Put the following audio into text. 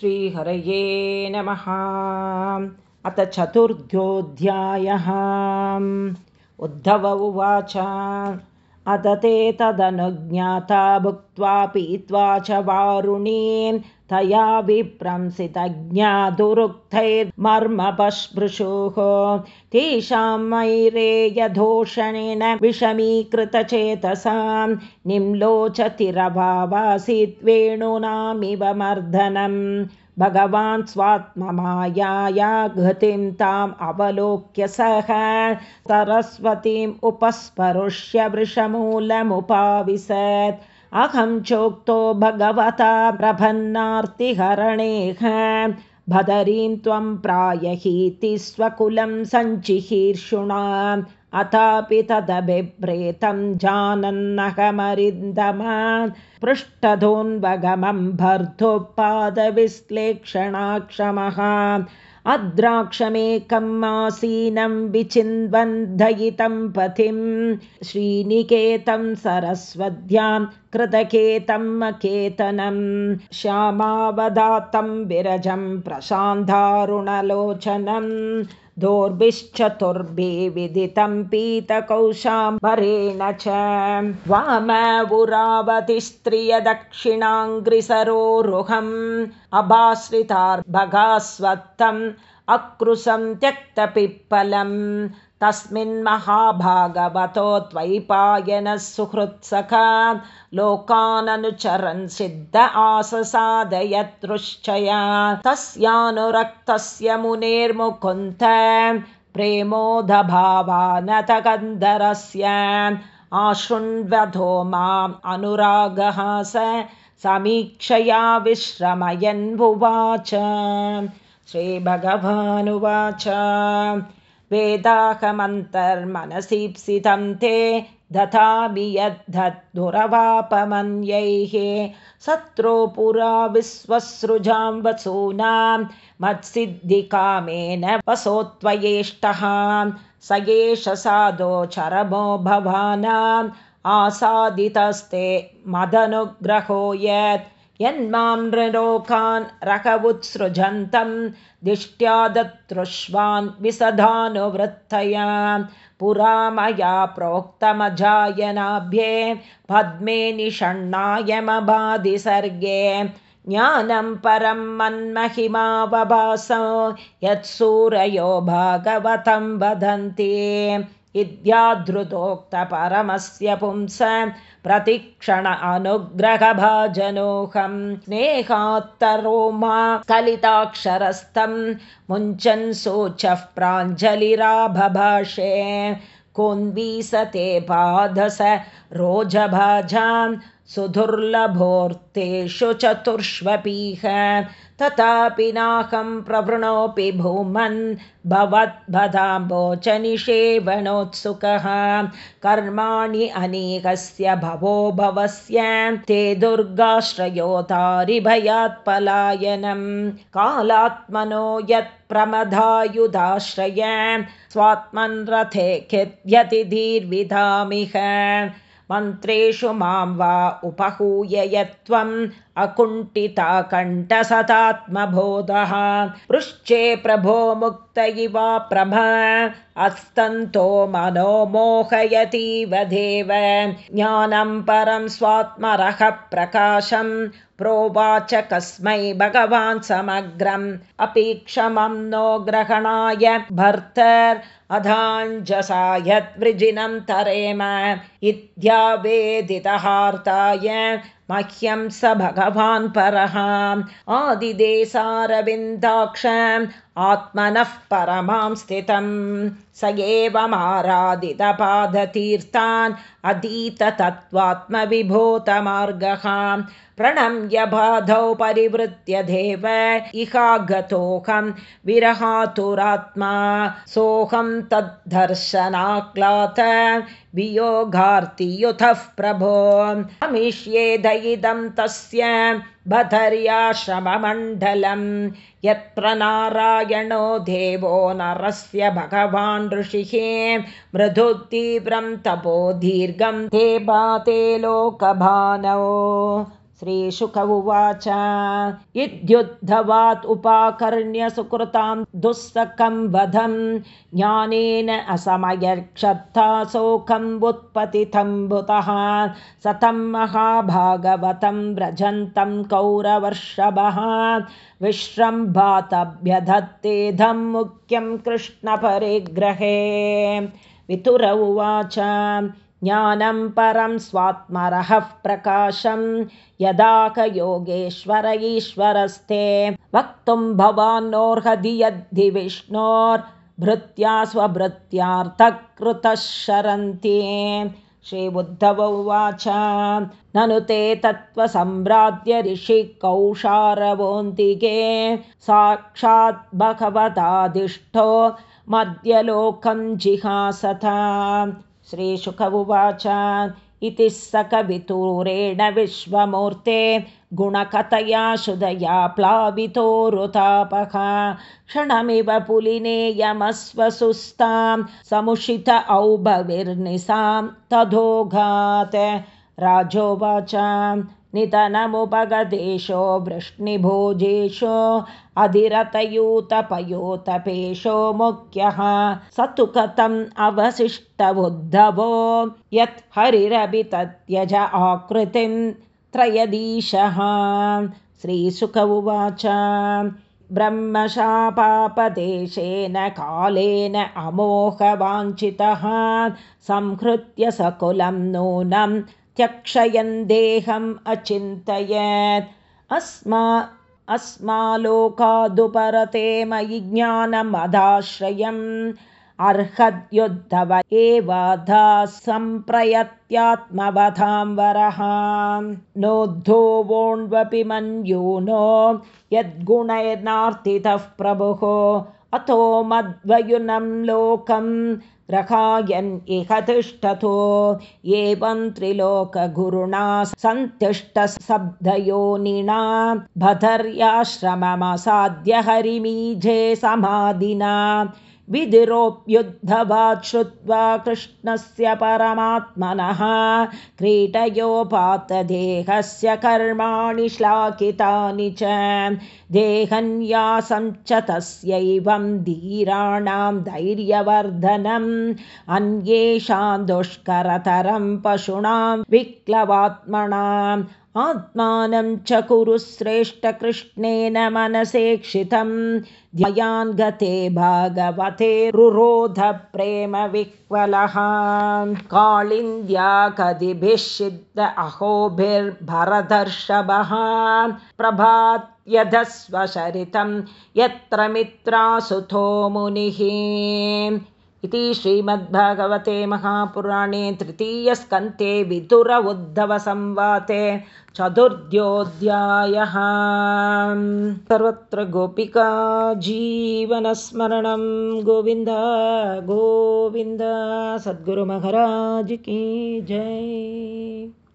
श्रीहरये नमः। अथ चतुर्थोऽध्यायः उद्धव उवाच। अथ ते तदनुज्ञाता भुक्त्वा पीत्वा च वारुणीं तया विप्रंसितज्ञा दुरुक्तैर्मर्मपस्पृशुः। तेषां मैरेयधोषणेन विषमीकृतचेतसां निम्लोचतिरभावासीत् वेणूनामिव मर्दनम् भगवान् स्वात्ममायाया गतिं ताम् अवलोक्य सः सरस्वतीम् उपस्परुष्य वृषमूलमुपाविशत् अहं चोक्तो भगवता प्रभन्नार्तिहरणेह। भदरीं त्वं प्रायहीति स्वकुलं सञ्चिहीर्षुणा। अथापि तदभिप्रेतं जानन्नहमरिन्दमा। पृष्ठधोन्वगमं भर्तुपादविश्लेक्षणाक्षमः अद्राक्षमेकम् आसीनं विचिन्वन्धयितं पथिं। श्रीनिकेतं सरस्वत्यां विरजं प्रशान्तारुणलोचनम् दोर्भिश्चतुर्भि विदितं पीतकौशाम्बरेण च वामवुरावतिस्त्रियदक्षिणाङ्घ्रिसरोरुहम् अभाश्रितार्भगास्वत्थम् अकृशं त्यक्तपिप्पलम्। तस्मिन्महाभागवतो त्वयिपायनः सुहृत्सखा लोकाननुचरन् सिद्ध आससादयतृश्चया तस्यानुरक्तस्य मुनेर्मुकुन्त प्रेमोदभावानतकन्दरस्य आशृण्वधो माम् अनुरागः स समीक्षया विश्रमयन्वुवाच श्रीभगवानुवाच। वेदाहमन्तर्मनसीप्सितं ते दधामि यद्धुरवापमन्यैः शत्रो पुरा विश्वसृजां वसूनां मत्सिद्धिकामेन वसोत्वयेष्टः स एष साधो चरमो भवानाम्। आसादितस्ते मदनुग्रहो यत् यन्मां नृलोकान् रकवुत्सृजन्तं दिष्ट्या दतृष्वान् विसधानुवृत्तया पुरा मया प्रोक्तमजायनाभ्ये पद्मे निषण्णायमबाधिसर्गे। ज्ञानं परं मन्महिमावभासो यत्सूरयो भागवतं वदन्ति इत्यादृतोक्तपरमस्य पुंस प्रतिक्षण अनुग्रहभाजनोऽहं स्नेहात्तरो मा कलिताक्षरस्थं मुञ्चन् शोचः प्राञ्जलिराभभाषे कोन्वीसते पादस रोजभाजान् सुदुर्लभोऽर्थेषु चतुर्ष्वपीह तथापि नाहं प्रवृणोऽपि भूमन् भवद्भदाम्बोचनिषेवणोत्सुकः कर्माणि अनेकस्य भवो भवस्य। ते दुर्गाश्रयोतारिभयात् पलायनं कालात्मनो यत्प्रमदायुधाश्रय स्वात्मन् रथे खिद्यतिधीर्विधामिह मन्त्रेषु मां वा उपहूय यत्त्वम् अकुण्ठिता कण्ठसतात्मबोधः पृश्चे प्रभो मुक्त इव प्रभ। अस्तन्तो मनो मोहयतीव देव। ज्ञानं परं स्वात्मरः प्रकाशं। प्रोवाच कस्मै भगवान् समग्रम्। अपि क्षमं नो ग्रहणाय भर्तर्। अधाञ्जसा यद्वृजिनं तरेम। इत्यावेदितहार्ताय मह्यं स भगवान् परः। आदिदेशारविन्दाक्ष आत्मनः परमां स्थितं स एवमाराधितपादतीर्थान् अधीततत्त्वात्मविभूतमार्गः। प्रणम्य बाधौ परिवृत्य देव इहागतोऽहं विरहातुरात्मा। सोऽहं तद्धर्शनाक्लात वियोगार्तियुतः प्रभो। अमिष्ये दयिदं तस्य बधर्याश्रममण्डलं यत्र नारायणो देवो नरस्य भगवान् ऋषिः। मृदुतीव्रं तपो दीर्घं। ते बाते लोकभानौ श्रीशुक उवाच इद्युद्धवात् उपाकर्ण्य सुकृतां दुःसकं वधं ज्ञानेन असमयक्षत्था उत्पतितं बुतः सतं महाभागवतं व्रजन्तं कौरवर्षभः। विश्रम्भातभ्यधत्तेधं मुख्यं कृष्णपरिग्रहे। वितुर उवाच ज्ञानं परं स्वात्मरः प्रकाशं यदा योगेश्वर ईश्वरस्ते वक्तुं भवान्नोर्हदि यद्धि विष्णोर्भृत्या स्वभृत्यार्थकृतः शरन्ति। श्रीबुद्धव उवाच ननु ते तत्त्वसम्भ्राद्य ऋषि कौशारवोऽन्तिके साक्षात् भगवतादिष्टो मध्यलोकं जिहासथा श्रीशुक उवाच इति स कवितूरेण विश्वमूर्ते गुणकथया शुदया प्लावितोरुतापः क्षणमिव पुलिनेयमस्वसुस्तां समुषित औभविर्निसां तथोघात्। राजोवाच नितनमुपगदेशो वृष्णिभोजेशो अधिरतयूतपयोतपेशो मुख्यः स तु कथम् अवशिष्टबुद्धवो यत् हरिरभि तत्यज आकृतिं त्रयदीशः। श्रीसुक उवाच ब्रह्मशापापदेशेन कालेन अमोघवाञ्छितः संहृत्य सकुलं नूनं त्यक्षयन् देहम् अचिन्तयत्। अस्मा अस्मालोकादुपरते मयि ज्ञानमदाश्रयम्। अर्हद्युद्धव एवधा सम्प्रयत्यात्मवधां वरः। नोद्धो वोण्वपि मन्यूनो यद्गुणैर्नार्तितः प्रभुः। अतो मद्वयुनं लोकम् ग्रहायन् इह तिष्ठतो एवं त्रिलोकगुरुणा सन्तिष्ठशब्दयोनिना भधर्याश्रममसाद्य हरिमीझे समाधिना विधिरोप्युद्धवात् श्रुत्वा कृष्णस्य परमात्मनः क्रीटयोपातदेहस्य कर्माणि श्लाघितानि च। देहन्यासं च तस्यैवं धीराणां धैर्यवर्धनम् अन्येषां दुष्करतरं पशूनां विक्लवात्मनाम् आत्मानं च कुरु श्रेष्ठकृष्णेन मनसेक्षितं ध्यायान् गते भागवते रुरोध प्रेम विह्वलः काळिन्द्या कदिभिः अहोभिर्भरदर्शभः प्रभात्यधस्वशरितं यत्र मित्रासुतो मुनिः इति श्रीमद्भगवते महापुराणे तृतीयस्कन्ते विदुर उद्धवसंवाते चतुर्थ्योऽध्यायः सर्वत्र गोपिका जीवनस्मरणं। गोविन्द गोविन्द सद्गुरुमहाराज की जय